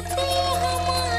करते हमारे